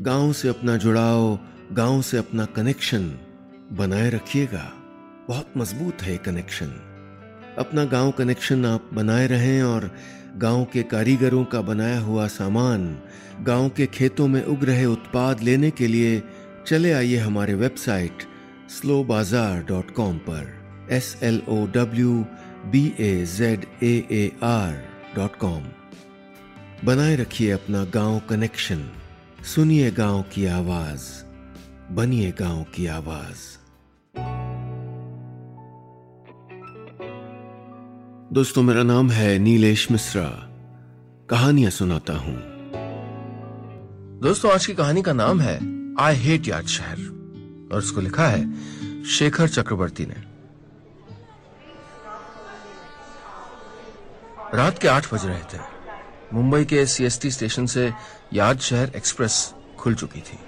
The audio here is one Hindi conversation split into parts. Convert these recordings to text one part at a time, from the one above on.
गाँव से अपना जुड़ाव, गाँव से अपना कनेक्शन बनाए रखिएगा। बहुत मज़बूत है कनेक्शन अपना गाँव कनेक्शन आप बनाए रहें और गाँव के कारीगरों का बनाया हुआ सामान, गाँव के खेतों में उग रहे उत्पाद लेने के लिए चले आइए हमारे website slow Bazar dot com पर S L O W B A Z A R dot com बनाए रखिए अपना गाँव कनेक्शन सुनिए गाँव की आवाज़, बनिए गाँव की आवाज़। दोस्तों, मेरा नाम है नीलेश मिश्रा। कहानियाँ सुनाता हूँ। दोस्तों, आज की कहानी का नाम है आई हेट याद शहर और उसको लिखा है शेखर चक्रवर्ती ने। रात के आठ बज रहे थे। मुंबई के सीएसटी स्टेशन से याद शहर एक्सप्रेस खुल चुकी थी।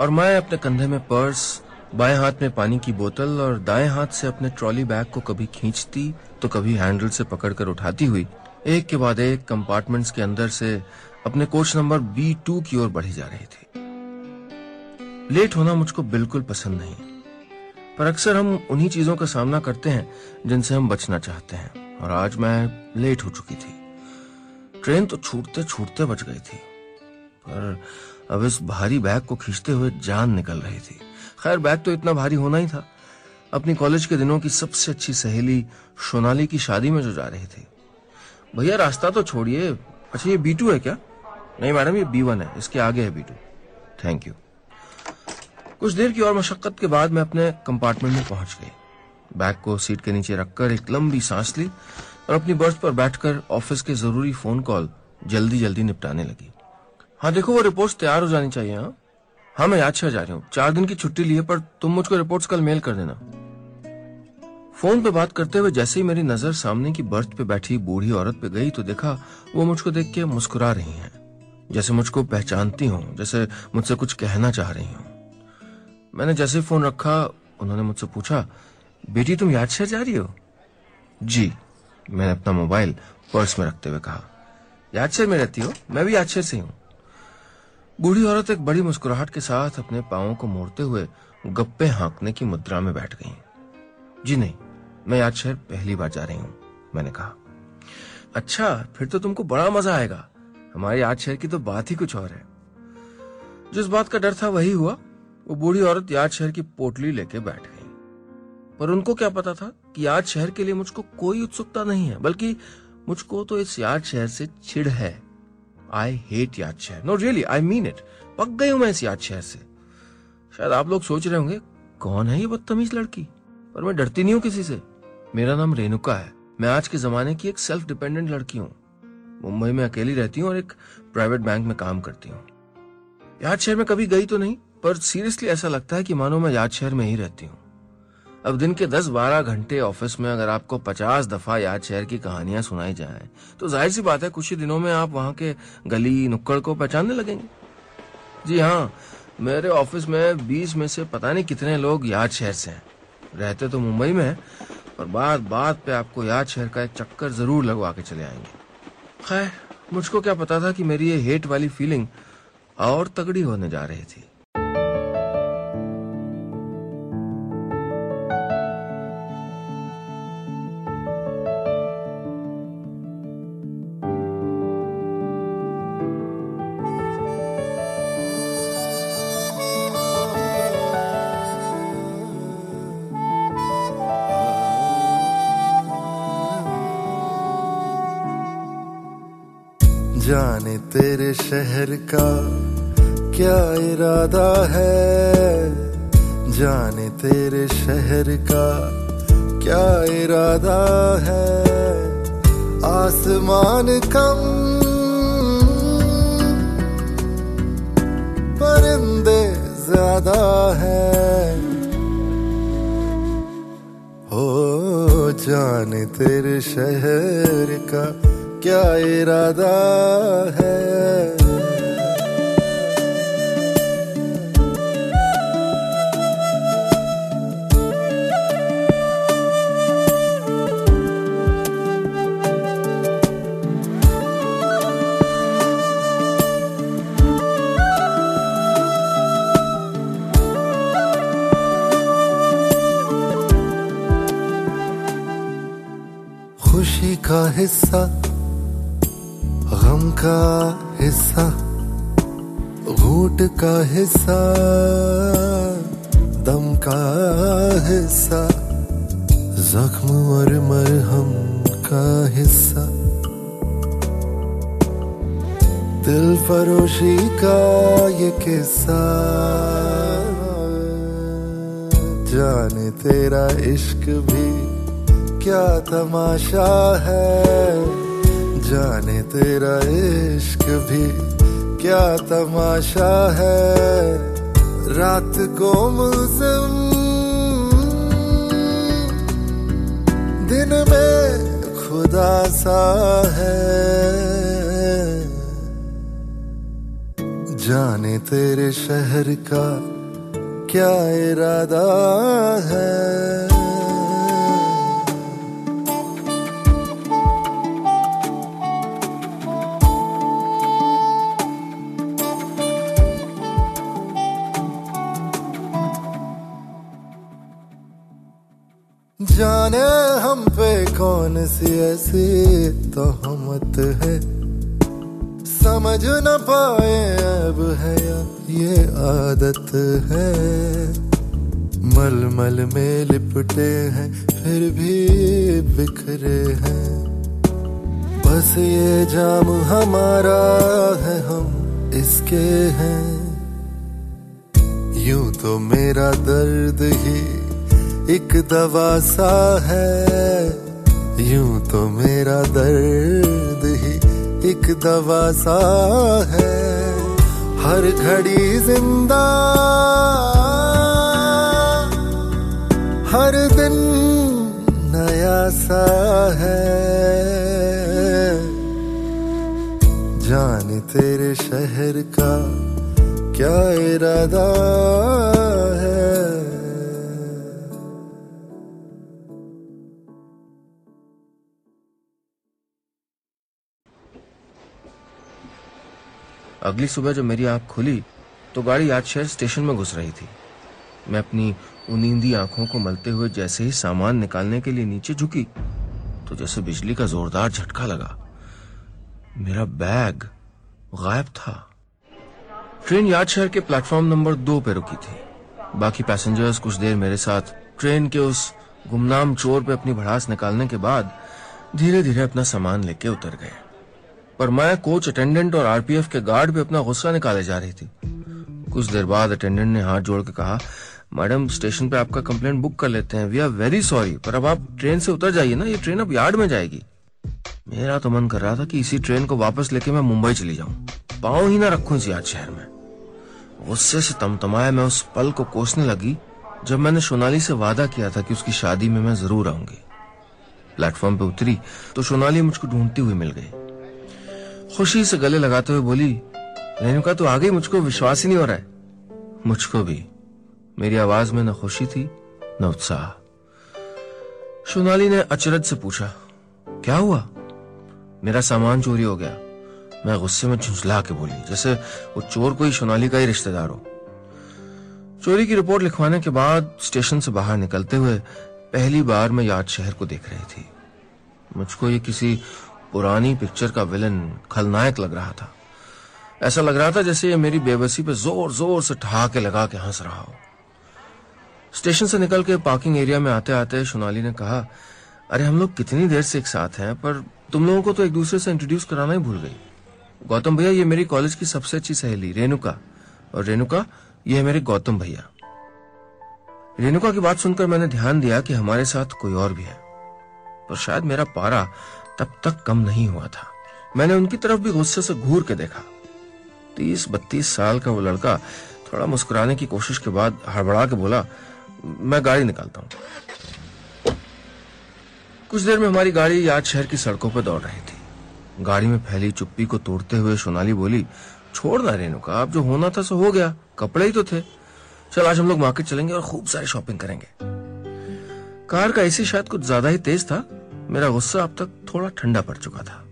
और मैं अपने कंधे में पर्स, बाएँ हाथ में पानी की बोतल और दाएँ हाथ से अपने ट्रॉली बैग को कभी खींचती तो कभी हैंडल से पकड़कर उठाती हुई, एक के बाद एक कंपार्टमेंट्स के अंदर से अपने कोच नंबर बी टू की ओर बढ़ी जा रही थी। लेट होना मुझको बिल्कुल पसंद नहीं, पर अक्सर हम उन्हीं चीज़ों का सामना करते हैं जिनसे हम बचना चाहते हैं, और आज मैं लेट हो चुकी थी। ट्रेन तो छूटते छूटते बच गई थी, पर अब इस भारी बैग को खींचते हुए जान निकल रही थी। खैर, बैग तो इतना भारी होना ही था। अपनी कॉलेज के दिनों की सबसे अच्छी सहेली सोनाली की शादी में जो जा रही थी। भैया, रास्ता तो छोड़िए। अच्छा ये बी टू है क्या? नहीं मैडम, ये बी वन है। इसके आगे है बी टू थैंक यू कुछ देर की और मशक्कत के बाद मैं अपने कंपार्टमेंट में पहुँच गई। बैग को सीट के नीचे रखकर एक लंबी सांस ली। और अपनी बर्थ पर बैठकर ऑफ़िस के ज़रूरी फ़ोन कॉल जल्दी जल्दी निपटाने लगी। हाँ देखो, वो रिपोर्ट्स तैयार हो जानी चाहिए हाँ? हाँ मैं याद जा रही हूँ। चार दिन की छुट्टी ली है पर तुम मुझको रिपोर्ट्स कल मेल कर देना। फ़ोन पे बात करते हुए जैसे ही मेरी नज़र सामने की बर्थ पे बैठी बूढ़ी औरत पे गई तो देखा वो मुझको देख के मुस्कुरा रही हैं। जैसे मुझको पहचानती हूँ, जैसे मुझसे कुछ कहना चाह रही हूँ। मैंने जैसे फ़ोन रखा, उन्होंने मुझसे पूछा, बेटी, तुम याद जा रही हो? जी। मैंने अपना मोबाइल पर्स में रखते हुए कहा, याद शहर में रहती हो, मैं भी याद से हूँ। बूढ़ी औरत एक बड़ी मुस्कुराहट के साथ अपने पाओ को मोड़ते हुए गप्पे हाँकने की मुद्रा में बैठ गई। जी नहीं, मैं याद शहर पहली बार जा रही हूँ, मैंने कहा। अच्छा फिर तो तुमको बड़ा मज़ा आएगा। हमारे याद शहर की तो बात ही कुछ और है। जिस बात का डर था वही हुआ, वो बूढ़ी औरत याद शहर की पोटली लेके बैठ गई। पर उनको क्या पता था कि याद शहर के लिए मुझको कोई उत्सुकता नहीं है, बल्कि मुझको तो इस याद शहर से छिड़ है। आई हेट याद शहर। No really I mean it पक गई हूँ मैं इस याद शहर से। शायद आप लोग सोच रहे होंगे, कौन है ये बदतमीज लड़की? पर मैं डरती नहीं हूँ किसी से। मेरा नाम रेणुका है। मैं आज के जमाने की एक सेल्फ डिपेंडेंट लड़की हूँ। मुंबई में अकेली रहती हूँ और एक प्राइवेट बैंक में काम करती हूँ। याद शहर में कभी गई तो नहीं, पर सीरियसली ऐसा लगता है कि मानो मैं याद शहर में ही रहती हूँ। अब दिन के 10-12 घंटे ऑफ़िस में अगर आपको 50 दफ़ा याद शहर की कहानियाँ सुनाई जाए तो ज़ाहिर सी बात है, कुछ ही दिनों में आप वहाँ के गली नुक्कड़ को पहचानने लगेंगे। जी हाँ मेरे ऑफ़िस में 20 में से पता नहीं कितने लोग याद शहर से हैं। रहते तो मुंबई में है, पर बात बात पे आपको याद शहर का एक चक्कर ज़रूर लगवा के चले आएँगे। खैर, मुझको क्या पता था कि मेरी ये हेट वाली फीलिंग और तगड़ी होने जा रही थी। जाने तेरे शहर का क्या इरादा है? जाने तेरे शहर का क्या इरादा है? आसमान कम, परिंदे ज़्यादा है। हो जाने तेरे शहर का क्या इरादा है? खुशी का हिस्सा का हिस्सा, दम का हिस्सा, जख्म और मरहम का हिस्सा। दिल फरोशी का ये किस्सा, जाने तेरा इश्क भी क्या तमाशा है, जाने तेरा इश्क भी क्या तमाशा है? रात को मुलजिम दिन में खुदा सा है। जाने तेरे शहर का क्या इरादा है? कौन सी ऐसी तोहमत है। समझ न पाए अब है या ये आदत है। मल मल में लिपटे हैं, फिर भी बिखरे हैं। बस ये जाम हमारा है, हम इसके हैं। यूँ तो मेरा दर्द ही एक दवा सा है। यूँ तो मेरा दर्द ही एक दवा सा है। हर घड़ी ज़िंदा, हर दिन नया सा है। जान तेरे शहर का क्या इरादा है। अगली सुबह जब मेरी आँख खुली तो गाड़ी आज शहर स्टेशन में घुस रही थी। मैं अपनी उनींदी आँखों को मलते हुए जैसे ही सामान निकालने के लिए नीचे झुकी तो जैसे बिजली का जोरदार झटका लगा। मेरा बैग गायब था। ट्रेन याद शहर के प्लेटफॉर्म नंबर दो पे रुकी थी। बाकी पैसेंजर्स कुछ देर मेरे साथ ट्रेन के उस गुमनाम चोर पे अपनी भड़ास निकालने के बाद धीरे धीरे अपना सामान लेके उतर गए। पर मैं कोच, अटेंडेंट और आरपीएफ के गार्ड पे अपना गुस्सा निकाले जा रही थी। कुछ देर बाद अटेंडेंट ने हाथ जोड़ के कहा, मैडम, स्टेशन पे आपका कंप्लेंट बुक कर लेते हैं। वी आर वेरी सॉरी पर अब आप ट्रेन से उतर जाइए ना। ये ट्रेन अब यार्ड में जाएगी। मेरा तो मन कर रहा था कि इसी ट्रेन को वापस लेके मैं मुंबई चली जाऊँ। पाँव ही ना रखूँ इस याद शहर में। गुस्से से तमतमाया मैं उस पल को कोसने लगी, जब मैंने सोनाली से वादा किया था कि उसकी शादी में मैं ज़रूर आऊँगी। प्लेटफॉर्म पे उतरी तो सोनाली मुझको ढूंढती हुई मिल गई। खुशी से गले लगाते हुए बोली, रेणुका तो आ गई मुझको विश्वास ही नहीं हो रहा है। मुझको भी। मेरी आवाज़ में न खुशी थी, न उत्साह। सोनाली ने अचरज से पूछा, क्या हुआ? मेरा सामान चोरी हो गया। मैं गुस्से में झुंझला के बोली, जैसे वो चोर कोई सोनाली का ही रिश्तेदार हो। चोरी की रिपोर्ट लिखवाने के बाद स्टेशन से बाहर निकलते हुए पहली बार मैं याद शहर को देख रही थी। मुझको ये किसी पुरानी पिक्चर का विलन खलनायक लग रहा था। ऐसा लग रहा था जैसे ये मेरी बेबसी पे ज़ोर ज़ोर से ठहाके लगा के हंस रहा हो। स्टेशन से निकल के पार्किंग एरिया में आते आते सोनाली ने कहा, अरे हम लोग कितनी देर से एक साथ हैं, पर तुम लोगों को तो एक दूसरे से इंट्रोड्यूस कराना ही भूल गई। गौतम भैया, ये मेरी कॉलेज की सबसे अच्छी सहेली, रेणुका। और रेणुका, ये है मेरे गौतम भैया। रेणुका की बात सुनकर मैंने ध्यान दिया कि हमारे साथ कोई और भी है। पर शायद मेरा पारा तब तक कम नहीं हुआ था। मैंने उनकी तरफ़ भी गुस्से से घूर के देखा। तीस बत्तीस साल का वो लड़का थोड़ा मुस्कुराने की कोशिश के बाद हड़बड़ा के बोला, मैं गाड़ी निकालता हूँ। कुछ देर में हमारी गाड़ी याद शहर की सड़कों पर दौड़ रही थी। गाड़ी में फैली चुप्पी को तोड़ते हुए सोनाली बोली, छोड़ ना रेणु का, अब जो होना था सो हो गया, कपड़े ही तो थे। चल, आज हम लोग मार्केट चलेंगे और खूब सारी शॉपिंग करेंगे। कार का एसी शायद कुछ ज़्यादा ही तेज था मेरा गुस्सा अब तक थोड़ा ठंडा पड़ चुका था।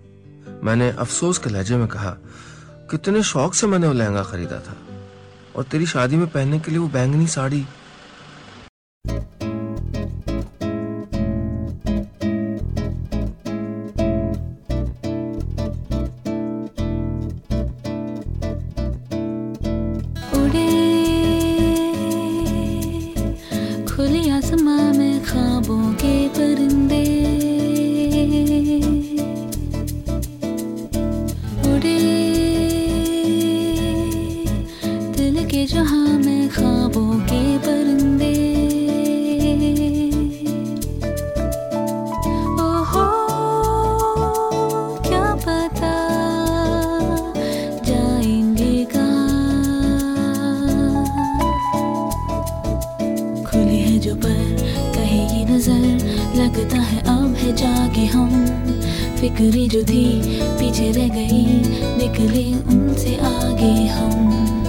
मैंने अफसोस के लहजे में कहा, कितने शौक से मैंने वो लहंगा खरीदा था और तेरी शादी में पहनने के लिए वो बैंगनी साड़ी लगता है अब है जागे हम। फिक्री जो थी, पीछे रह गई, निकले उनसे आगे हम।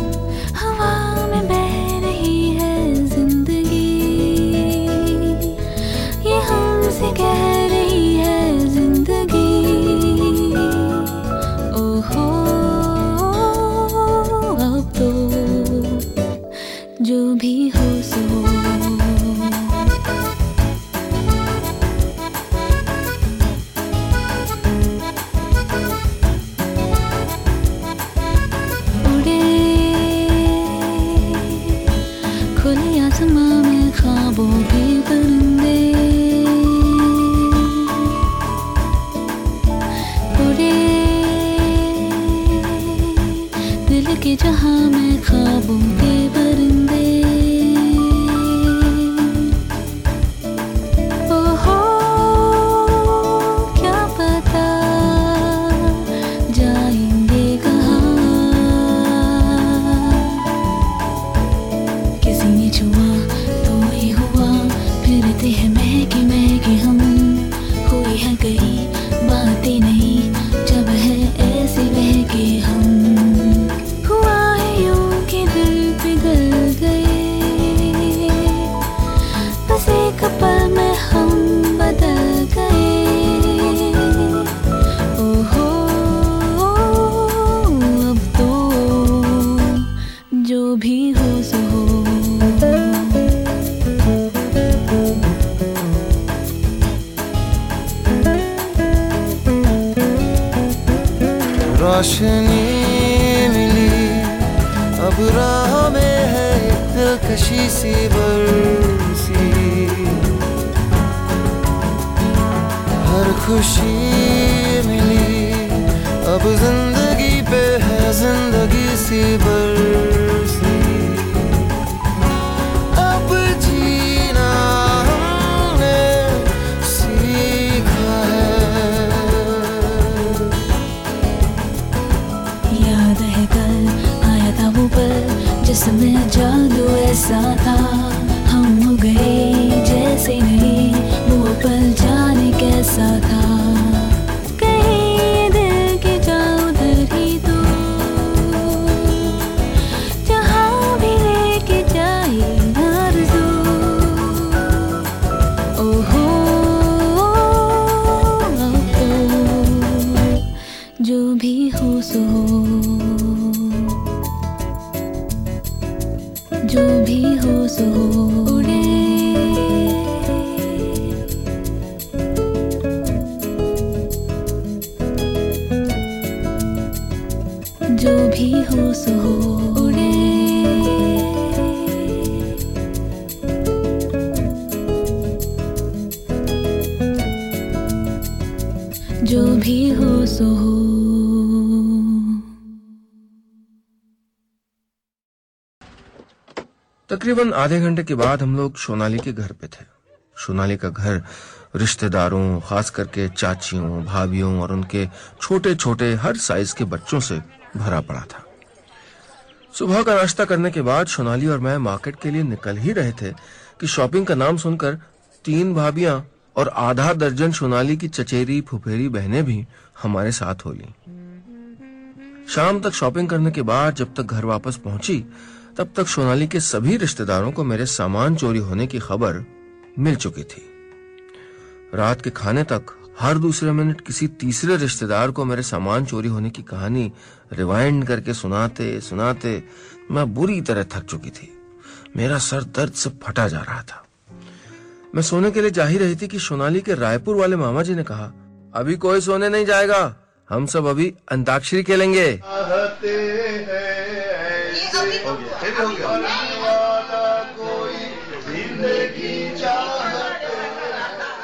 तकरीबन आधे घंटे के बाद हम लोग सोनाली के घर पे थे। सोनाली का घर रिश्तेदारों, खास करके चाचियों, भाभियों और उनके छोटे छोटे हर साइज़ के बच्चों से भरा पड़ा था। सुबह का नाश्ता करने के बाद सोनाली और मैं मार्केट के लिए निकल ही रहे थे कि शॉपिंग का नाम सुनकर तीन भाभियाँ और आधा दर्जन सोनाली की चचेरी, फुफेरी बहनें भी हमारे साथ हो ली। शाम तक शॉपिंग करने के बाद जब तक घर वापस पहुँची तब तक सोनाली के सभी रिश्तेदारों को मेरे सामान चोरी होने की खबर मिल चुकी थी। रात के खाने तक हर दूसरे मिनट किसी तीसरे रिश्तेदार को मेरे सामान चोरी होने की कहानी रिवाइंड करके सुनाते सुनाते मैं बुरी तरह थक चुकी थी। मेरा सर दर्द से फटा जा रहा था। मैं सोने के लिए जा ही रही थी कि सोनाली के रायपुर वाले मामा जी ने कहा, अभी कोई सोने नहीं जाएगा, हम सब अभी अंताक्षरी खेलेंगे।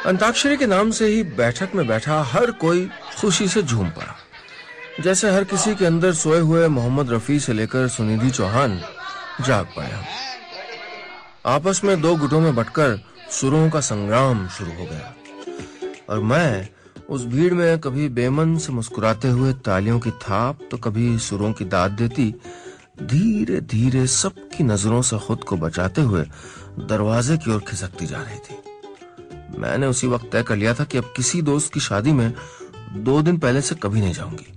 अंताक्षरी के नाम से ही बैठक में बैठा हर कोई खुशी से झूम पड़ा। जैसे हर किसी के अंदर सोए हुए मोहम्मद रफी से लेकर सुनिधि चौहान जाग पाया। आपस में दो गुटों में बटकर सुरों का संग्राम शुरू हो गया। और मैं उस भीड़ में कभी बेमन से मुस्कुराते हुए तालियों की थाप तो कभी सुरों की दाद देती धीरे धीरे सबकी नज़रों से खुद को बचाते हुए दरवाजे की ओर खिसकती जा रही थी। मैंने उसी वक्त तय कर लिया था कि अब किसी दोस्त की शादी में दो दिन पहले से कभी नहीं जाऊँगी।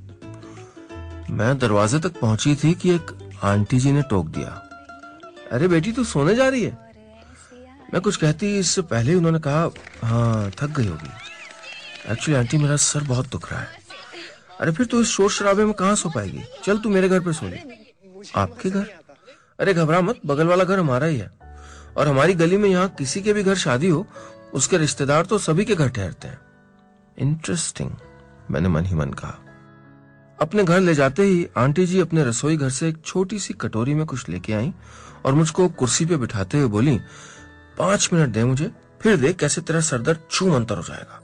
मैं दरवाजे तक पहुँची थी कि एक आंटी जी ने टोक दिया। अरे बेटी, तू सोने जा रही है? मैं कुछ कहती इससे पहले ही उन्होंने कहा हाँ थक गई होगी। एक्चुअली आंटी, मेरा सर बहुत दुख रहा है। अरे फिर तू इस शोर शराबे में कहाँ सो पाएगी? चल तू मेरे घर पे सो ले। आपके घर? अरे घबरा मत, बगल वाला घर हमारा ही है। और हमारी गली में यहाँ किसी के भी घर शादी हो, उसके रिश्तेदार तो सभी के घर ठहरते हैं। इंटरेस्टिंग मैंने मन ही मन कहा। अपने घर ले जाते ही आंटी जी अपने रसोई घर से एक छोटी सी कटोरी में कुछ लेके आई और मुझको कुर्सी पे बिठाते हुए बोली, पाँच मिनट दे मुझे, फिर देख कैसे तेरा सरदर्द छू मंतर हो जाएगा।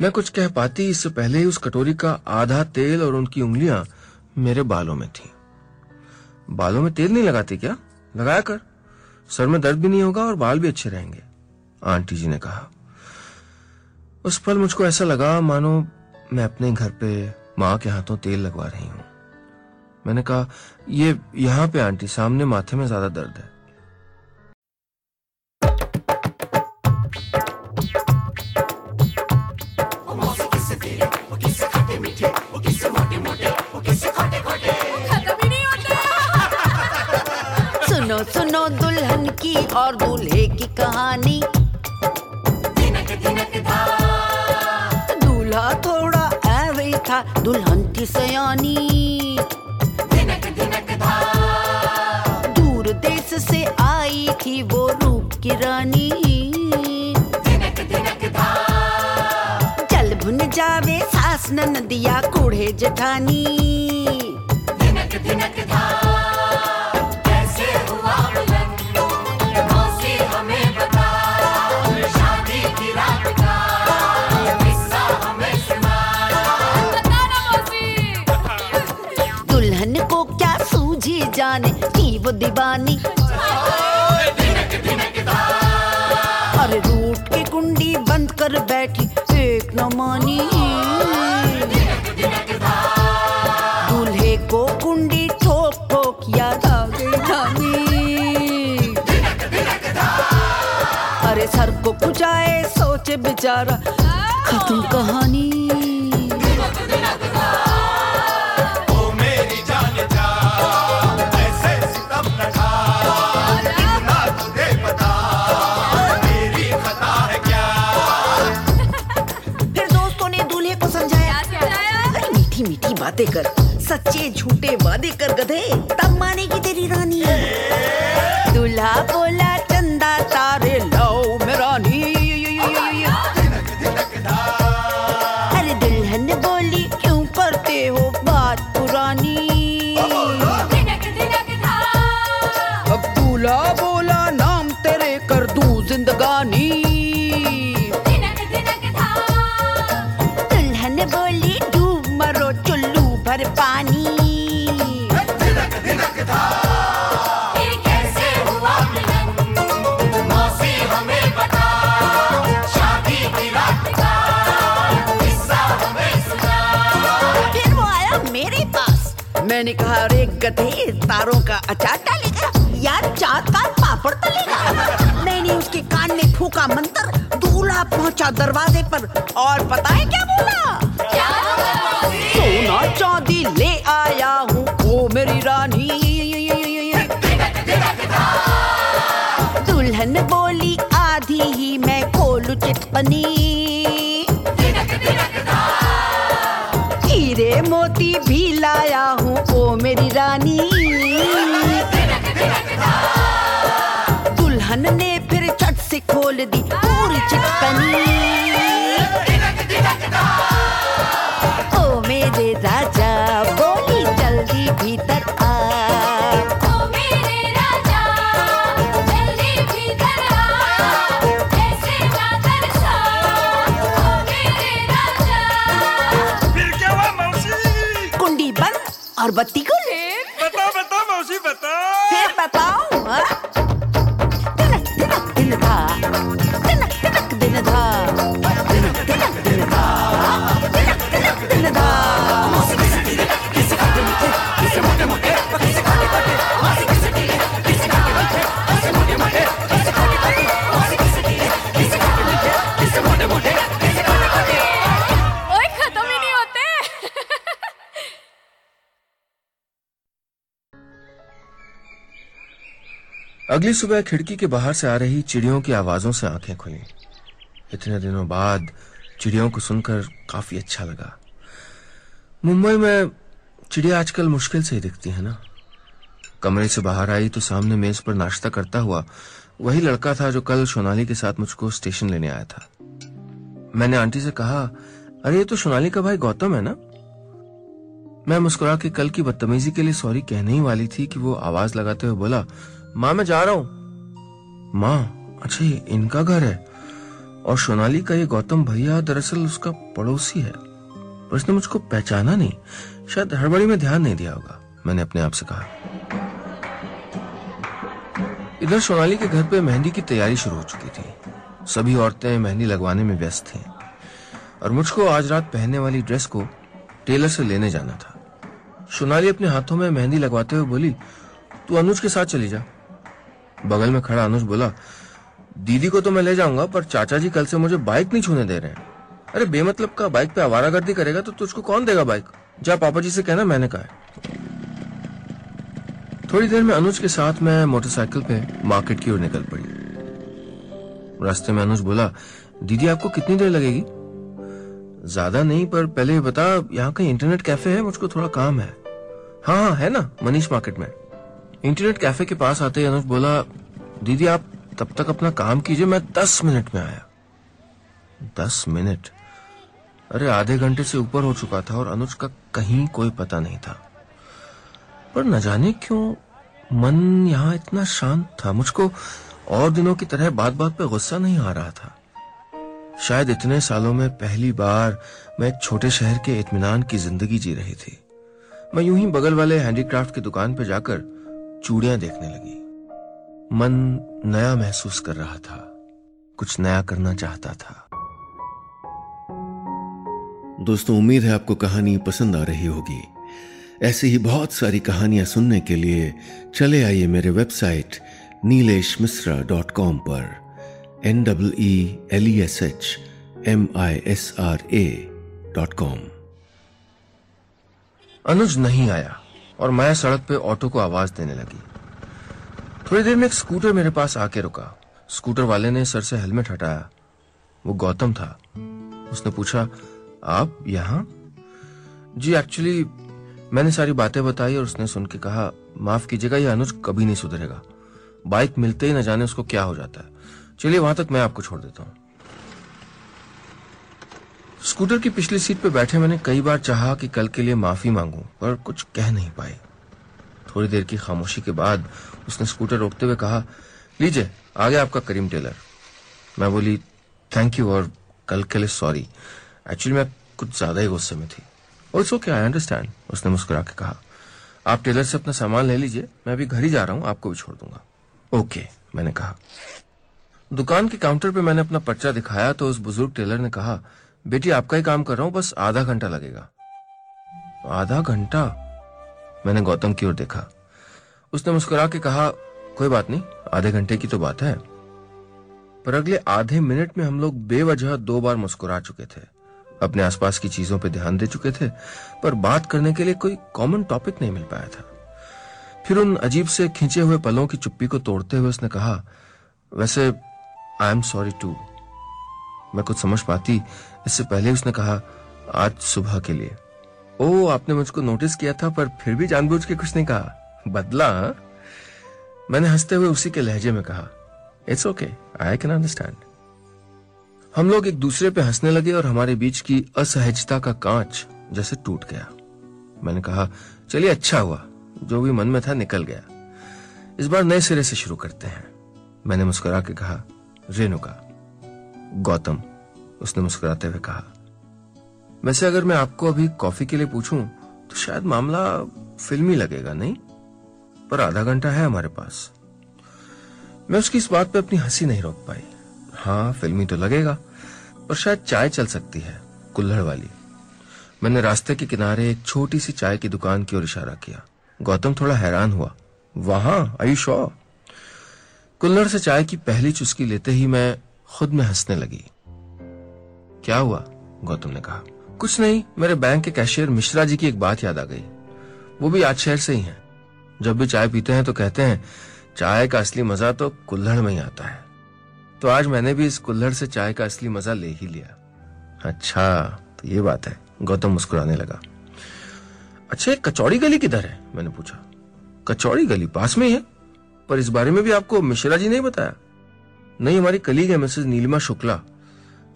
मैं कुछ कह पाती इससे पहले ही उस कटोरी का आधा तेल और उनकी उंगलियाँ मेरे बालों में थी। बालों में तेल नहीं लगाती क्या? लगाया कर। सर में दर्द भी नहीं होगा और बाल भी अच्छे रहेंगे। आंटी जी ने कहा, उस पल मुझको ऐसा लगा, मानो मैं अपने घर पे माँ के हाथों तेल लगवा रही हूँ। मैंने कहा, ये यहाँ पे आंटी, सामने माथे में ज़्यादा दर्द है। दुल्हन की और दूल्हे की कहानी। दूल्हा थोड़ा एवरी था, दुल्हन थी सयानी। दूर देश से आई थी वो रूप की रानी। चल भुन जावे सास नदिया कूढ़े जेठानी। दुल्हन वो दीवानी। अरे रूट की कुंडी बंद कर बैठी, एक न मानी। दूल्हे को कुंडी ठोक ठोक याद आ गई अरे सर को कुचाए सोचे बेचारा। खत्म कहानी। बातें कर मैंने कहा अरे गधे तारों का अचार डालेगा यार चार का पापड़ तलेगा मैंने उसके कान में फूका मंत्र दूल्हा पहुँचा दरवाजे पर और पता है क्या बोला सोना चांदी ले आया हूँ ओ मेरी रानी दुल्हन बोली आधी ही मैं खोलू चिटपनी हीरे मोती भी लाया हूँ ओ मेरी रानी। और बत्ती गुल अगली सुबह खिड़की के बाहर से आ रही चिड़ियों की आवाजों से आँखें खुली। इतने दिनों बाद चिड़ियों को सुनकर काफ़ी अच्छा लगा। मुंबई में चिड़िया आजकल मुश्किल से ही दिखती है ना? कमरे से बाहर आई तो सामने मेज पर नाश्ता करता हुआ वही लड़का था जो कल सोनाली के साथ मुझको स्टेशन लेने आया था। मैंने आंटी से कहा, अरे, ये तो सोनाली का भाई गौतम है ना? मैं मुस्कुरा के कल की बदतमीजी के लिए सॉरी कहने ही वाली थी कि वो आवाज़ लगाते हुए बोला माँ, मैं जा रहा हूँ। माँ अच्छा ये इनका घर है। और सोनाली का ये गौतम भैया दरअसल उसका पड़ोसी है। पर उसने मुझको पहचाना नहीं। शायद हड़बड़ी में ध्यान नहीं दिया होगा, मैंने अपने आप से कहा। इधर सोनाली के घर पे मेहंदी की तैयारी शुरू हो चुकी थी। सभी औरतें मेहंदी लगवाने में व्यस्त थीं। और मुझको आज रात पहनने वाली ड्रेस को टेलर से लेने जाना था। सोनाली अपने हाथों में मेहंदी लगवाते हुए बोली, तू अनुज के साथ चली जा। बगल में खड़ा अनुज बोला, दीदी को तो मैं ले जाऊँगा, पर चाचा जी कल से मुझे बाइक नहीं छूने दे रहे हैं। अरे बेमतलब का बाइक पे आवारागर्दी करेगा तो तुझको कौन देगा बाइक? जा पापा जी से कहना, मैंने कहा है. थोड़ी देर में अनुज के साथ मैं मोटरसाइकिल पे मार्केट की ओर निकल पड़ी। रास्ते में अनुज बोला, दीदी, आपको कितनी देर लगेगी? ज़्यादा नहीं, पर पहले बता, यहाँ कहीं इंटरनेट कैफ़े है, मुझको थोड़ा काम है। हाँ हाँ है ना, मनीष मार्केट में। इंटरनेट कैफ़े के पास आते ही अनुज बोला, दीदी, आप तब तक अपना काम कीजिए, मैं दस मिनट में आया. दस मिनट? अरे, आधे घंटे से ऊपर हो चुका था और अनुज का कहीं कोई पता नहीं था। पर न जाने क्यों, मन यहाँ इतना शांत था। मुझको और दिनों की तरह बात बात पे गुस्सा नहीं आ रहा था। शायद इतने सालों में पहली बार मैं छोटे शहर के इतमान की ज़िंदगी जी रही थी। मैं यूँ ही बगल वाले हैंडीक्राफ्ट की दुकान पर जाकर चूड़ियाँ देखने लगी। मन नया महसूस कर रहा था। कुछ नया करना चाहता था। दोस्तों उम्मीद है आपको कहानी पसंद आ रही होगी। ऐसी ही बहुत सारी कहानियाँ सुनने के लिए चले आइए मेरे website Neelesh Mishra dot com पर। N W E L E S H M I S R A dot com. Anuj नहीं आया। और मैं सड़क पे ऑटो को आवाज़ देने लगी। थोड़ी देर में एक स्कूटर मेरे पास आके रुका। स्कूटर वाले ने सर से हेलमेट हटाया। वो गौतम था। उसने पूछा, आप यहाँ? जी एक्चुअली मैंने सारी बातें बताई और उसने सुन के कहा, माफ़ कीजिएगा, ये अनुज कभी नहीं सुधरेगा। बाइक मिलते ही न जाने उसको क्या हो जाता है। चलिए, वहाँ तक मैं आपको छोड़ देता हूँ। स्कूटर की पिछली सीट पर बैठे मैंने कई बार चाहा कि कल के लिए माफ़ी मांगू पर कुछ कह नहीं पाई थोड़ी देर की खामोशी के बाद उसने स्कूटर रोकते हुए कहा लीजिए आ गया आपका करीम टेलर। मैं बोली थैंक यू और कल के लिए सॉरी। एक्चुअली मैं कुछ ज़्यादा ही गुस्से में थी। इट्स ओके आई अंडरस्टैंड उसने मुस्कुरा के कहा। आप टेलर से अपना सामान ले लीजिए मैं अभी घर ही जा रहा हूँ आपको भी छोड़ दूँगा। ओके okay, मैंने कहा। दुकान के काउंटर पे मैंने अपना पर्चा दिखाया तो उस बुज़ुर्ग टेलर ने कहा बेटी, आपका ही काम कर रहा हूँ, बस आधा घंटा लगेगा। आधा घंटा? मैंने गौतम की ओर देखा। उसने मुस्कुरा के कहा, कोई बात नहीं, आधे घंटे की तो बात है। पर अगले आधे मिनट में हम लोग बेवजह दो बार मुस्कुरा चुके थे। अपने आसपास की चीज़ों पर ध्यान दे चुके थे, पर बात करने के लिए कोई कॉमन टॉपिक नहीं मिल पाया था। फिर उन अजीब से खींचे हुए पलों की चुप्पी को तोड़ते हुए उसने कहा, वैसे आई एम सॉरी टू मैं कुछ समझ पाती इससे पहले उसने कहा, आज सुबह के लिए। ओ आपने मुझको नोटिस किया था, पर फिर भी जानबूझ के कुछ नहीं कहा। बदला, हा? मैंने हँसते हुए उसी के लहजे में कहा it's okay I can understand हम लोग एक दूसरे पे हंसने लगे और हमारे बीच की असहजता का कांच जैसे टूट गया। मैंने कहा, चलिए अच्छा हुआ, जो भी मन में था निकल गया। इस बार नए सिरे से शुरू करते हैं। मैंने मुस्कुरा के कहा, रेणुका, गौतम उसने मुस्कुराते हुए कहा, वैसे अगर मैं आपको अभी कॉफ़ी के लिए पूछूँ तो शायद मामला फिल्मी लगेगा, नहीं? पर आधा घंटा है हमारे पास। मैं उसकी इस बात पे अपनी हँसी नहीं रोक पाई। हाँ फिल्मी तो लगेगा, पर शायद चाय चल सकती है, कुल्हड़ वाली। मैंने रास्ते के किनारे एक छोटी सी चाय की दुकान की ओर इशारा किया। गौतम थोड़ा हैरान हुआ, वहाँ? आई शो कुल्हड़ से चाय की पहली चुस्की लेते ही मैं खुद में हंसने लगी। क्या हुआ? गौतम ने कहा, कुछ नहीं, मेरे बैंक के कैशियर मिश्रा जी की एक बात याद आ गई। वो भी आज शहर से ही हैं। जब भी चाय पीते हैं तो कहते हैं, चाय का असली मज़ा तो कुल्हड़ में ही आता है। तो आज मैंने भी इस कुल्हड़ से चाय का असली मज़ा ले ही लिया। अच्छा तो ये बात है। गौतम मुस्कुराने लगा। अच्छा कचौड़ी गली किधर है? मैंने पूछा। कचौड़ी गली पास में ही है। पर इस बारे में भी आपको मिश्रा जी नहीं बताया। नहीं, हमारी कलीग है मिसेज नीलिमा शुक्ला।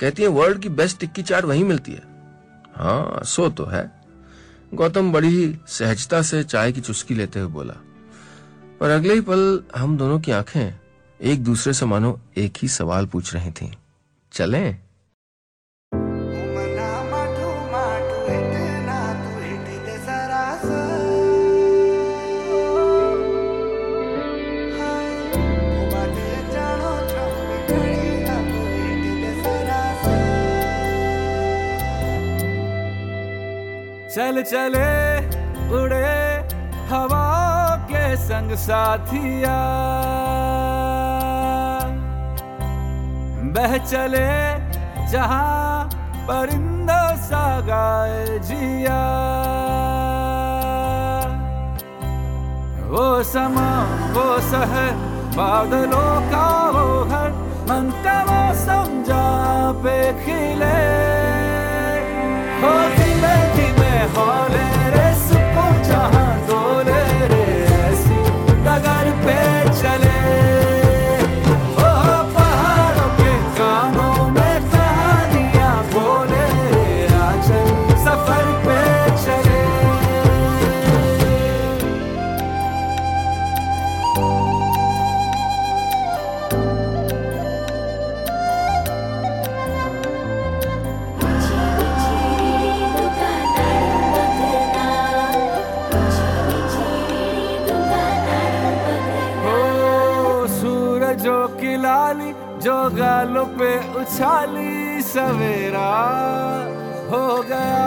कहती है वर्ल्ड की बेस्ट टिक्की चाट वहीं मिलती है. हाँ सो तो है। गौतम बड़ी ही सहजता से चाय की चुस्की लेते हुए बोला, पर अगले ही पल हम दोनों की आँखें एक दूसरे से मानो एक ही सवाल पूछ रही थीं। चलें? चल चले उड़े हवा के संग साथिया। बह चले जहाँ परिंदों सा गाए जिया। वो समा, वो सहर बादलों का वो हर मन का मौसम जहाँ पे खिले। हो धीमे धीमे गालों पे उछाली सवेरा हो गया।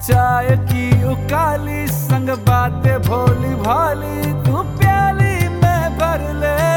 चाय की उकाली, संग बातें भोली भाली तू प्याली, में भर ले।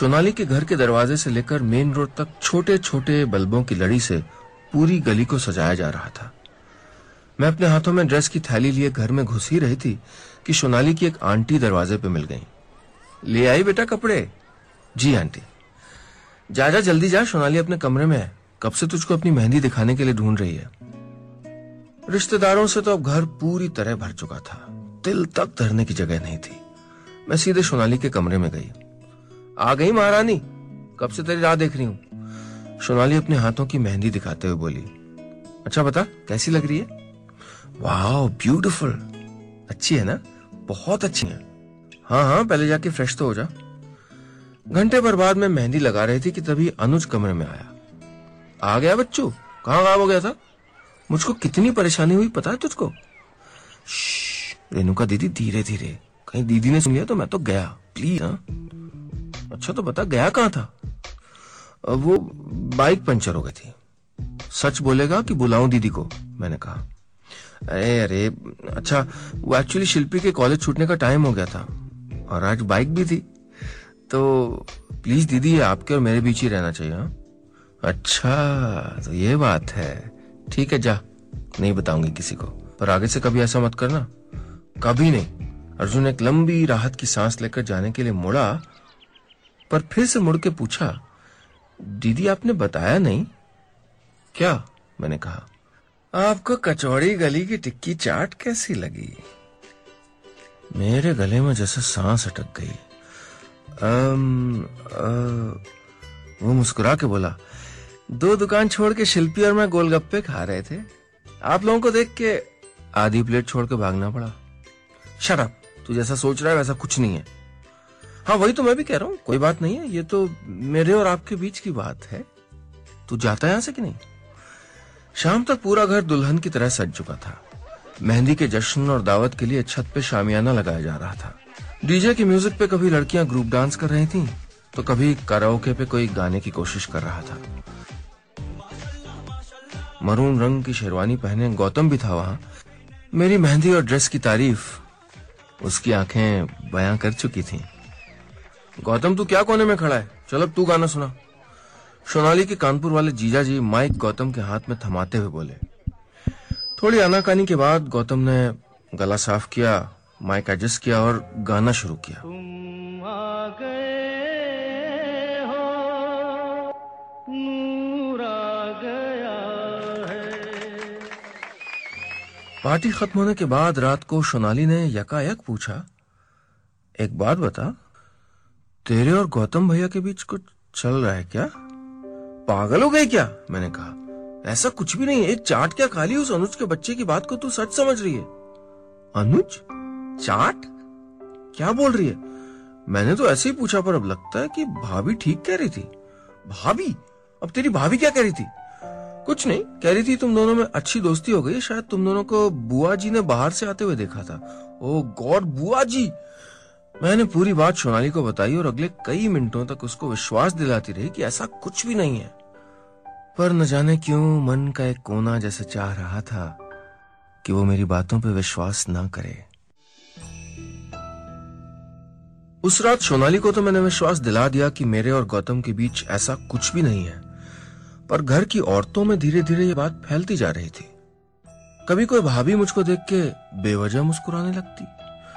सोनाली के घर के दरवाजे से लेकर मेन रोड तक छोटे छोटे बल्बों की लड़ी से पूरी गली को सजाया जा रहा था। मैं अपने हाथों में ड्रेस की थैली लिए घर में घुस ही रही थी कि सोनाली की एक आंटी दरवाजे पे मिल गई। ले आई बेटा कपड़े? जी, आंटी. जा जा जल्दी जा, सोनाली अपने कमरे में है। कब से तुझको अपनी मेहंदी दिखाने के लिए ढूंढ रही है? रिश्तेदारों से तो अब घर पूरी तरह भर चुका था। तिल तक धरने की जगह नहीं थी। मैं सीधे सोनाली के कमरे में गई। आ गई महारानी। कब से तेरी राह देख रही हूँ? सोनाली अपने हाथों की मेहंदी दिखाते हुए बोली अच्छा बता, कैसी लग रही है? वाह ब्यूटीफुल। अच्छी है ना? बहुत अच्छी है। हाँ हाँ पहले जाके फ्रेश तो हो जा। घंटे भर बाद में मेहंदी लगा रही थी कि तभी अनुज कमरे में आया। आ गया बच्चू? कहाँ गायब हो गया था? मुझको कितनी परेशानी हुई, पता है तुझको? रेणुका दीदी धीरे धीरे कहीं दीदी ने सुन लिया तो मैं तो गया। प्लीज़ हाँ? अच्छा तो बता, गया कहाँ था? वो बाइक पंचर हो गई थी। सच बोलेगा कि बुलाऊं दीदी को, मैंने कहा। अरे अरे अच्छा वो एक्चुअली शिल्पी के कॉलेज छूटने का टाइम हो गया था, और आज बाइक भी थी। तो प्लीज़ दीदी आपके और मेरे बीच ही रहना चाहिए हाँ? अच्छा तो ये बात है। ठीक है, जा। नहीं बताऊँगी किसी को। पर आगे से कभी ऐसा मत करना। कभी नहीं। अर्जुन एक लंबी राहत की सांस लेकर जाने के लिए मुड़ा पर फिर से मुड़ के पूछा दीदी आपने बताया नहीं? क्या? मैंने कहा आपको कचौड़ी गली की टिक्की चाट कैसी लगी? मेरे गले में जैसे सांस अटक गई। अम, अ, वो मुस्कुरा के बोला दो दुकान छोड़ के शिल्पी और मैं गोलगप्पे खा रहे थे। आप लोगों को देख के आधी प्लेट छोड़ के भागना पड़ा। शराब तू जैसा सोच रहा है वैसा कुछ नहीं है। हाँ वही तो मैं भी कह रहा हूँ कोई बात नहीं है ये तो मेरे और आपके बीच की बात है। तू जाता है यहाँ से कि नहीं? शाम तक पूरा घर दुल्हन की तरह सज चुका था। मेहंदी के जश्न और दावत के लिए छत पे शामियाना लगाया जा रहा था। डीजे के म्यूज़िक पे कभी लड़कियाँ ग्रुप डांस कर रही थीं, तो कभी कराओके पे कोई गाने की कोशिश कर रहा था। मरून रंग की शेरवानी पहने गौतम भी था वहाँ। मेरी मेहंदी और ड्रेस की तारीफ़ उसकी आँखें बयां कर चुकी थीं। गौतम तू क्या कोने में खड़ा है? चल अब तू गाना सुना। सोनाली के कानपुर वाले जीजा जी माइक गौतम के हाथ में थमाते हुए बोले थोड़ी आनाकानी के बाद गौतम ने गला साफ़ किया माइक एडजस्ट किया और गाना शुरू किया। पार्टी खत्म होने के बाद रात को सोनाली ने यकायक पूछा एक बात बता तेरे और गौतम भैया के बीच कुछ चल रहा है क्या? पागल हो गए क्या? मैंने कहा, ऐसा कुछ भी नहीं है। चाट क्या खाली उस अनुज के बच्चे की बात को तू सच समझ रही है? अनुज? चाट? क्या बोल रही है? मैंने तो ऐसे ही पूछा, पर अब लगता है कि भाभी ठीक कह रही थी। भाभी? अब तेरी भाभी क्या कह रही थी? कुछ नहीं, कह रही थी, तुम दोनों में अच्छी दोस्ती हो गई शायद तुम दोनों को बुआ जी ने बाहर से आते हुए देखा था। ओ गॉड, बुआ जी! मैंने पूरी बात सोनाली को बताई और अगले कई मिनटों तक उसको विश्वास दिलाती रही कि ऐसा कुछ भी नहीं है। पर न जाने क्यों मन का एक कोना जैसे चाह रहा था कि वो मेरी बातों पर विश्वास ना करे। उस रात सोनाली को तो मैंने विश्वास दिला दिया कि मेरे और गौतम के बीच ऐसा कुछ भी नहीं है, पर घर की औरतों में धीरे धीरे ये बात फैलती जा रही थी। कभी कोई भाभी मुझको देख के बेवजह मुस्कुराने लगती।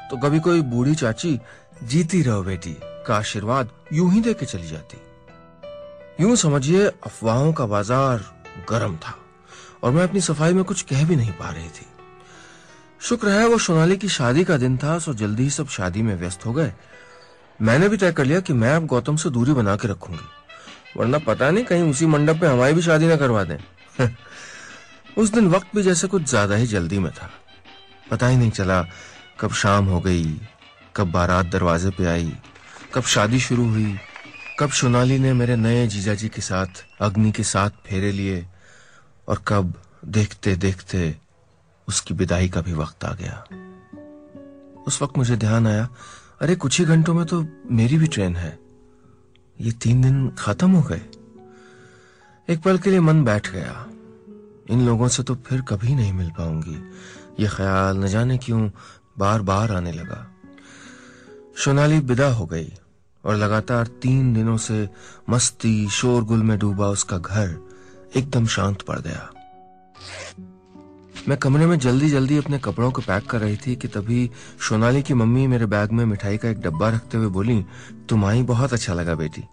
तो कभी कोई बूढ़ी चाची जीती रहो बेटी, का आशीर्वाद यूँ ही दे के चली जाती। यूँ समझिए अफवाहों का बाज़ार गर्म था, और मैं अपनी सफ़ाई में कुछ कह भी नहीं पा रही थी। शुक्र है वो सोनाली की शादी का दिन था, सो जल्दी ही सब शादी में व्यस्त हो गए। मैंने भी तय कर लिया कि मैं अब गौतम से दूरी बना के रखूँगी, वरना पता नहीं कहीं उसी मंडप पे हमारी भी शादी ना करवा दें। उस दिन वक्त भी जैसे कुछ ज़्यादा ही जल्दी में था। पता ही नहीं चला कब शाम हो गई, कब बारात दरवाजे पे आई, कब शादी शुरू हुई, कब सोनाली ने मेरे नए जीजाजी के साथ, अग्नि के साथ फेरे लिए, और कब देखते देखते उसकी विदाई का भी वक्त आ गया। उस वक्त मुझे ध्यान आया, अरे कुछ ही घंटों में तो मेरी भी ट्रेन है। ये तीन दिन खत्म हो गए। एक पल के लिए मन बैठ गया। इन लोगों से तो फिर कभी नहीं मिल पाऊँगी। ये ख्याल न जाने क्यों बार बार आने लगा। सोनाली विदा हो गई और लगातार तीन दिनों से मस्ती, शोरगुल में डूबा उसका घर एकदम शांत पड़ गया। मैं कमरे में जल्दी जल्दी अपने कपड़ों को पैक कर रही थी कि तभी सोनाली की मम्मी मेरे बैग में मिठाई का एक डब्बा रखते हुए बोली, तुम आई बहुत अच्छा लगा बेटी।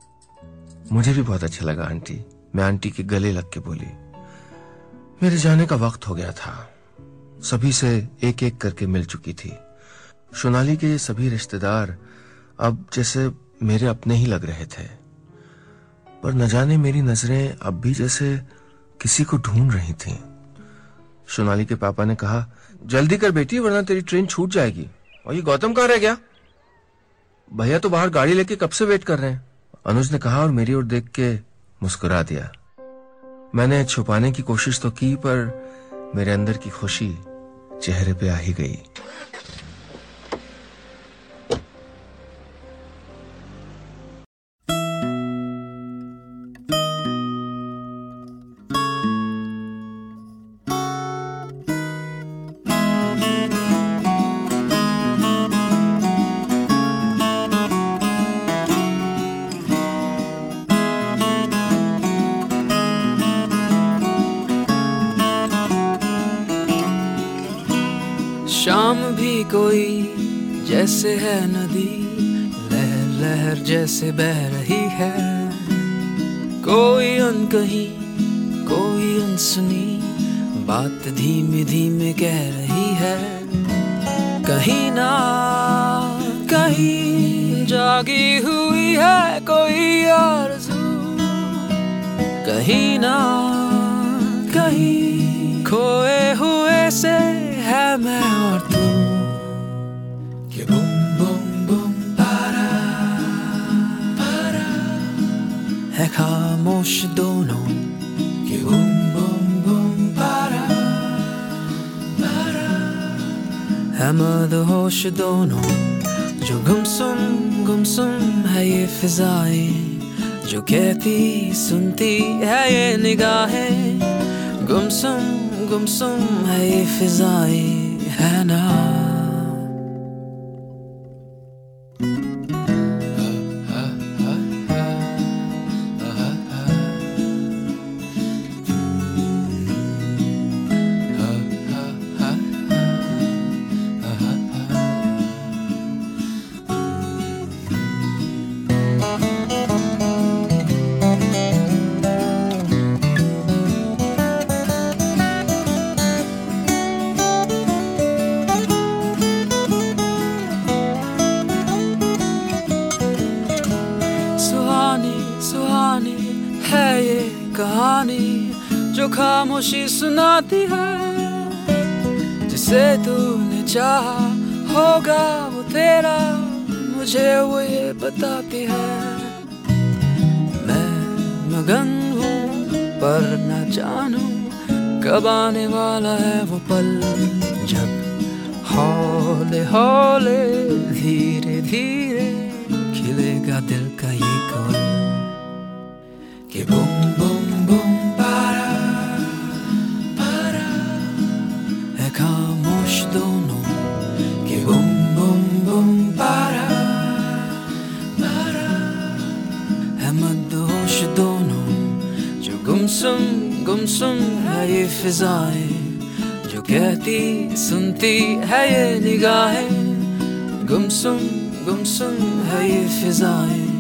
मुझे भी बहुत अच्छा लगा, आंटी। मैं आंटी के गले लग के बोली, मेरे जाने का वक्त हो गया था। सभी से एक एक करके मिल चुकी थी। सोनाली के ये सभी रिश्तेदार अब जैसे मेरे अपने ही लग रहे थे। पर न जाने मेरी नज़रें अब भी जैसे किसी को ढूंढ रही थीं। सोनाली के पापा ने कहा, जल्दी कर बेटी, वरना तेरी ट्रेन छूट जाएगी। और ये गौतम कहाँ रह गया? भैया तो बाहर गाड़ी लेके कब से वेट कर रहे हैं? अनुज ने कहा और मेरी ओर देख के मुस्कुरा दिया। मैंने छुपाने की कोशिश तो की, पर मेरे अंदर की खुशी चेहरे पे आ ही गई। जैसे बह रही है। कोई अनकही कोई अनसुनी बात धीमे धीमे कह रही है। कहीं ना, कहीं जागी हुई है कोई आरज़ू। कहीं ना, कहीं खोए हुए से है मैं और तू। खामोश दोनों कि बुम बुम बुम पारा पारा है मदहोश दोनों जो गुमसुम गुमसुम है ये फिजाएँ जो कहती सुनती है ये निगाहें गुमसुम गुमसुम है ये फिजाएँ है ना सुनाती है, जिसे तूने चाहा होगा वो तेरा, मुझे वो ये बताती है। मैं मगन हूँ, पर न जानू कब आने वाला है वो पल, जब हौले हौले धीरे धीरे खिलेगा दिल का ये कौल कि बुम बुम गुमसुम है ये फिजाएँ, जो कहती, सुनती है ये निगाहें। गुमसुम गुमसुम है ये फिजाएँ।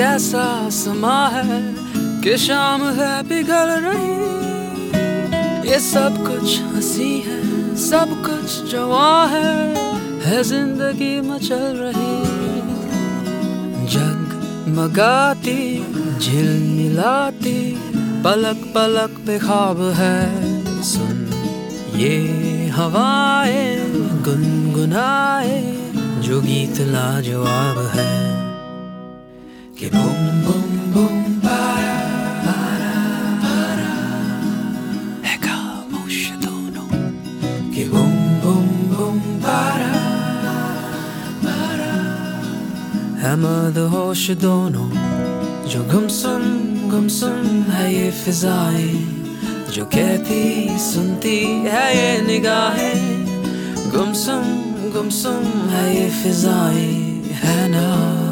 कैसा समा है कि शाम है, पिघल रही। ये सब कुछ हँसी है, सब कुछ जवा है है ज़िंदगी मचल रही। जग मगाती झिलमिलाती पलक पलक पे ख्वाब है। सुन, ये हवाएँ गुनगुनाए, जो गीत लाजवाब है। कि बुम बुम बुम पारा पारा पारा है खामोश दोनों कि बुम बुम बुम पारा पारा है मदहोश दोनों जो गुमसुम गुमसुम है ये फिजाएं जो कहती सुनती है ये निगाहें गुमसुम गुमसुम है ये फिजाएं है ना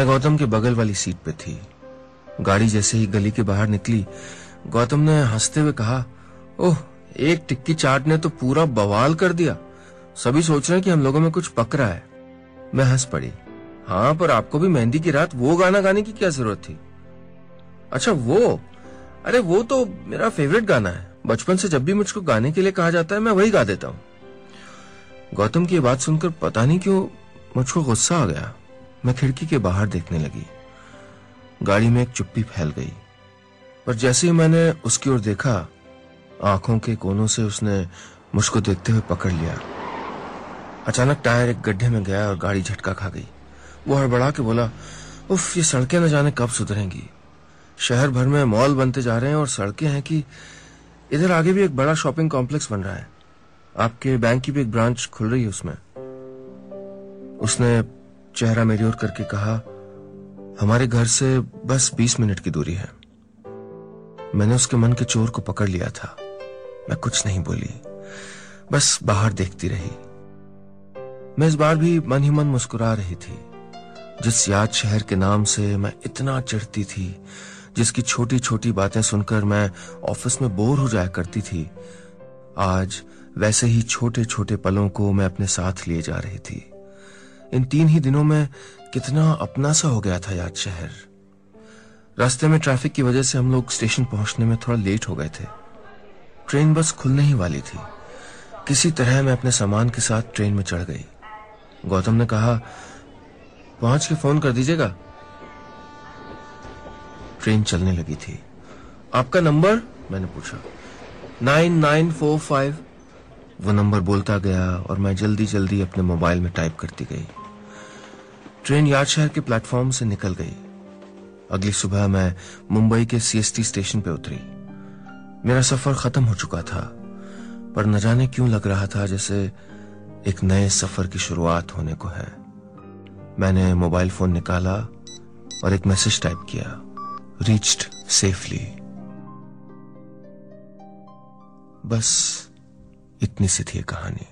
मैं गौतम के बगल वाली सीट पे थी। गाड़ी जैसे ही गली के बाहर निकली, गौतम ने हँसते हुए कहा, ओह, एक टिक्की चाट ने तो पूरा बवाल कर दिया। सभी सोच रहे हैं कि हम लोगों में कुछ पक रहा है। मैं हंस पड़ी। हाँ पर आपको भी मेहंदी की रात वो गाना गाने की क्या ज़रूरत थी? अच्छा वो? अरे, वो तो मेरा फेवरेट गाना है। बचपन से जब भी मुझको गाने के लिए कहा जाता है, मैं वही गा देता हूँ। गौतम की बात सुनकर पता नहीं क्यों मुझको गुस्सा आ गया। मैं खिड़की के बाहर देखने लगी। गाड़ी में एक चुप्पी फैल गई। पर जैसे ही मैंने उसकी ओर देखा, आँखों के कोनों से उसने मुझको देखते हुए पकड़ लिया। अचानक टायर एक गड्ढे में गया और गाड़ी झटका खा गई। वो हड़बड़ा के बोला, उफ, ये सड़कें न जाने कब सुधरेंगी। शहर भर में मॉल बनते जा रहे हैं और सड़कें हैं कि इधर आगे भी एक बड़ा शॉपिंग कॉम्प्लेक्स बन रहा है। आपके बैंक की भी एक ब्रांच खुल रही है उसमें। उसने चेहरा मेरी ओर करके कहा, हमारे घर से बस बीस मिनट की दूरी है। मैंने उसके मन के चोर को पकड़ लिया था। मैं कुछ नहीं बोली। बस बाहर देखती रही। मैं इस बार भी मन ही मन मुस्कुरा रही थी। जिस याद शहर के नाम से मैं इतना चिढ़ती थी, जिसकी छोटी छोटी बातें सुनकर मैं ऑफ़िस में बोर हो जाया करती थी, आज वैसे ही छोटे छोटे पलों को मैं अपने साथ लिए जा रही थी। इन तीन ही दिनों में कितना अपना सा हो गया था याद शहर। रास्ते में ट्रैफ़िक की वजह से हम लोग स्टेशन पहुँचने में थोड़ा लेट हो गए थे। ट्रेन बस खुलने ही वाली थी। किसी तरह मैं अपने सामान के साथ ट्रेन में चढ़ गई। गौतम ने कहा पहुँच के फ़ोन कर दीजिएगा? ट्रेन चलने लगी थी। आपका नंबर मैंने पूछा। Nine nine four five. वो नंबर बोलता गया और मैं जल्दी जल्दी अपने मोबाइल में टाइप करती गई। ट्रेन याद शहर के प्लेटफॉर्म से निकल गई। अगली सुबह मैं मुंबई के सीएसटी स्टेशन पे उतरी। मेरा सफ़र खत्म हो चुका था, पर न जाने क्यों लग रहा था जैसे एक नए सफ़र की शुरुआत होने को है। मैंने मोबाइल फ़ोन निकाला और एक मैसेज टाइप किया रीच्ड सेफली बस इतनी सी थी कहानी।